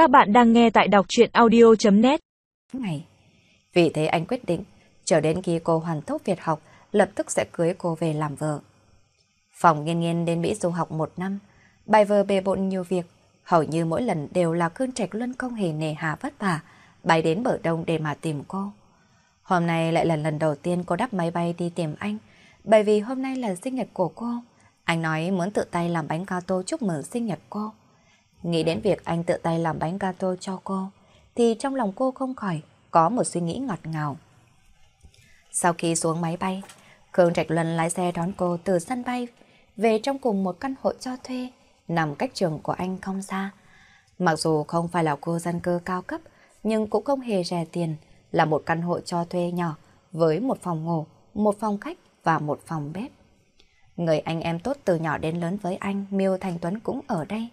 Các bạn đang nghe tại đọc truyện audio.net Ngày. Vì thế anh quyết định, chờ đến khi cô hoàn tốt việc học, lập tức sẽ cưới cô về làm vợ. Phòng nghiên nghiên đến Mỹ du học một năm, bài vở bề bộn nhiều việc, hầu như mỗi lần đều là cơn trạch luân không hề nề hà vất vả, bay đến bờ đông để mà tìm cô. Hôm nay lại là lần đầu tiên cô đắp máy bay đi tìm anh, bởi vì hôm nay là sinh nhật của cô. Anh nói muốn tự tay làm bánh gato chúc mừng sinh nhật cô. Nghĩ đến việc anh tự tay làm bánh gato cho cô, thì trong lòng cô không khỏi có một suy nghĩ ngọt ngào. Sau khi xuống máy bay, Khương Trạch Luân lái xe đón cô từ sân bay về trong cùng một căn hộ cho thuê nằm cách trường của anh không xa. Mặc dù không phải là cô dân cư cao cấp, nhưng cũng không hề rẻ tiền, là một căn hộ cho thuê nhỏ với một phòng ngủ, một phòng khách và một phòng bếp. Người anh em tốt từ nhỏ đến lớn với anh, Miêu Thành Tuấn cũng ở đây,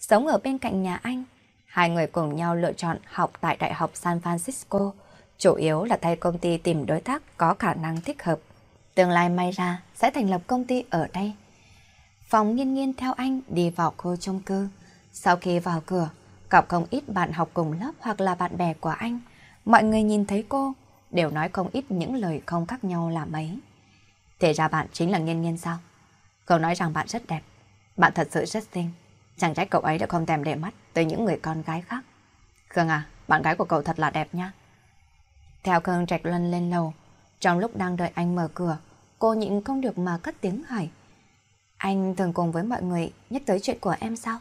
sống ở bên cạnh nhà anh. Hai người cùng nhau lựa chọn học tại Đại học San Francisco, chủ yếu là thay công ty tìm đối tác có khả năng thích hợp. Tương lai may ra sẽ thành lập công ty ở đây. Phòng nghiên nghiên theo anh đi vào khu chung cư. Sau khi vào cửa, gặp không ít bạn học cùng lớp hoặc là bạn bè của anh. Mọi người nhìn thấy cô, đều nói không ít những lời không khác nhau là mấy. Thế ra bạn chính là nghiên nghiên sao? Cậu nói rằng bạn rất đẹp. Bạn thật sự rất xinh. Chẳng trách cậu ấy đã không thèm để mắt tới những người con gái khác. Khương à, bạn gái của cậu thật là đẹp nha. Theo Khương Trạch Luân lên lầu, trong lúc đang đợi anh mở cửa, cô nhịn không được mà cất tiếng hỏi. Anh thường cùng với mọi người nhắc tới chuyện của em sao?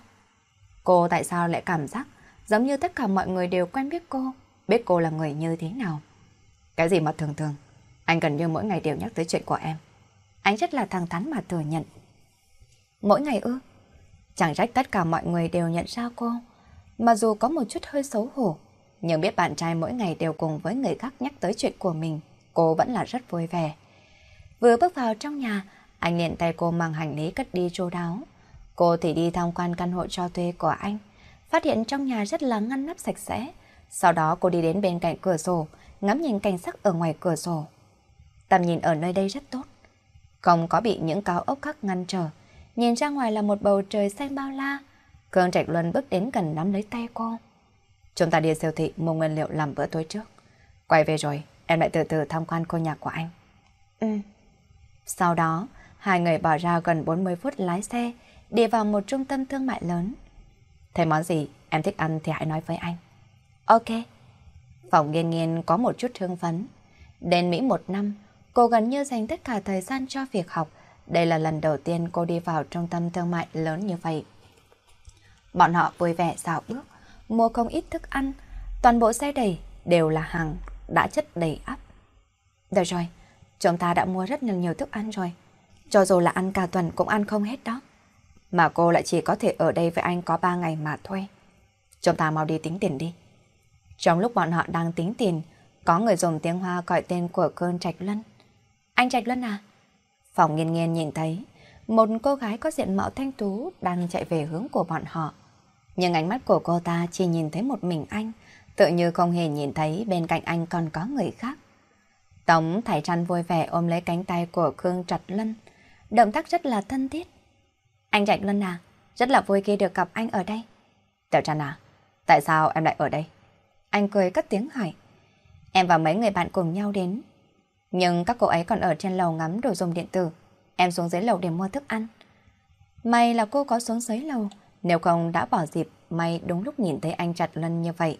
Cô tại sao lại cảm giác giống như tất cả mọi người đều quen biết cô, biết cô là người như thế nào? Cái gì mà thường thường, anh gần như mỗi ngày đều nhắc tới chuyện của em. Anh rất là thẳng thắn mà thừa nhận. Mỗi ngày ư? Chẳng trách tất cả mọi người đều nhận ra cô. Mà dù có một chút hơi xấu hổ, nhưng biết bạn trai mỗi ngày đều cùng với người khác nhắc tới chuyện của mình, cô vẫn là rất vui vẻ. Vừa bước vào trong nhà, anh liền tay cô mang hành lý cất đi chu đáo. Cô thì đi tham quan căn hộ cho thuê của anh, phát hiện trong nhà rất là ngăn nắp sạch sẽ. Sau đó cô đi đến bên cạnh cửa sổ, ngắm nhìn cảnh sắc ở ngoài cửa sổ. Tầm nhìn ở nơi đây rất tốt, không có bị những cao ốc khác ngăn trở. Nhìn ra ngoài là một bầu trời xanh bao la. Cương Trạch Luân bước đến gần nắm lấy tay cô. Chúng ta đi siêu thị mua nguyên liệu làm bữa tối trước. Quay về rồi, em lại từ từ tham quan cô nhà của anh. Ừ. Sau đó, hai người bỏ ra gần 40 phút lái xe, đi vào một trung tâm thương mại lớn. Thấy món gì em thích ăn thì hãy nói với anh. Ok. Phòng nghiên nghiên có một chút hương phấn. Đến Mỹ một năm, cô gần như dành tất cả thời gian cho việc học. Đây là lần đầu tiên cô đi vào trung tâm thương mại lớn như vậy. Bọn họ vui vẻ dạo bước, mua không ít thức ăn. Toàn bộ xe đầy đều là hàng đã chất đầy ắp. Được rồi, chúng ta đã mua rất nhiều, nhiều thức ăn rồi. Cho dù là ăn cả tuần cũng ăn không hết đó. Mà cô lại chỉ có thể ở đây với anh có 3 ngày mà thôi. Chúng ta mau đi tính tiền đi. Trong lúc bọn họ đang tính tiền, có người dùng tiếng Hoa gọi tên của cơn Trạch Luân. Anh Trạch Luân à? Phòng nghiên nghiên nhìn thấy, một cô gái có diện mạo thanh tú đang chạy về hướng của bọn họ. Nhưng ánh mắt của cô ta chỉ nhìn thấy một mình anh, tự như không hề nhìn thấy bên cạnh anh còn có người khác. Tống Thải Trăn vui vẻ ôm lấy cánh tay của Khương Trạch Lân, động tác rất là thân thiết. Anh Trạch Lân à, rất là vui khi được gặp anh ở đây. Tiểu Trăn à, tại sao em lại ở đây? Anh cười cất tiếng hỏi. Em và mấy người bạn cùng nhau đến. Nhưng các cô ấy còn ở trên lầu ngắm đồ dùng điện tử. Em xuống dưới lầu để mua thức ăn. May là cô có xuống dưới lầu. Nếu không đã bỏ dịp, may đúng lúc nhìn thấy anh chặt lân như vậy.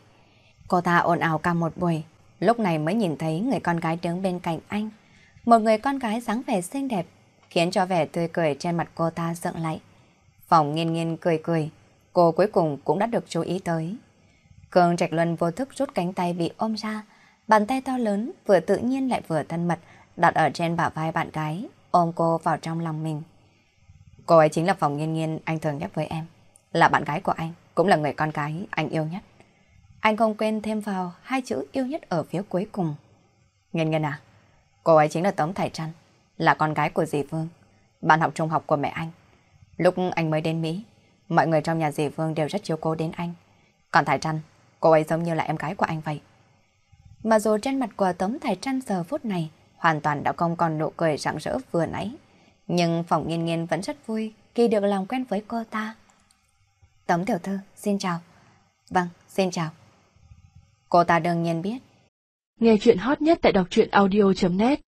Cô ta ồn ào cả một buổi. Lúc này mới nhìn thấy người con gái đứng bên cạnh anh. Một người con gái dáng vẻ xinh đẹp, khiến cho vẻ tươi cười trên mặt cô ta dựng lại. Phòng nghiên nghiên cười cười, cô cuối cùng cũng đã được chú ý tới. Cường Trạch Luân vô thức rút cánh tay bị ôm ra, bàn tay to lớn vừa tự nhiên lại vừa thân mật đặt ở trên bả vai bạn gái, ôm cô vào trong lòng mình. Cô ấy chính là phòng nghiên nghiên anh thường nhắc với em, là bạn gái của anh, cũng là người con gái anh yêu nhất. Anh không quên thêm vào hai chữ yêu nhất ở phía cuối cùng. Nghiên nghiên à, cô ấy chính là Tống Thải Trăn, là con gái của dì Vương, bạn học trung học của mẹ anh. Lúc anh mới đến Mỹ, mọi người trong nhà dì Vương đều rất chiếu cố đến anh. Còn Thải Trăn, cô ấy giống như là em gái của anh vậy. Mà dù trên mặt của Tống Thải Trăn giờ phút này hoàn toàn đã không còn nụ cười rạng rỡ vừa nãy. Nhưng phòng nghiên nghiên vẫn rất vui khi được làm quen với cô ta. Tống tiểu thư, xin chào. Vâng, xin chào. Cô ta đương nhiên biết. Nghe chuyện hot nhất tại đọc truyện audio.net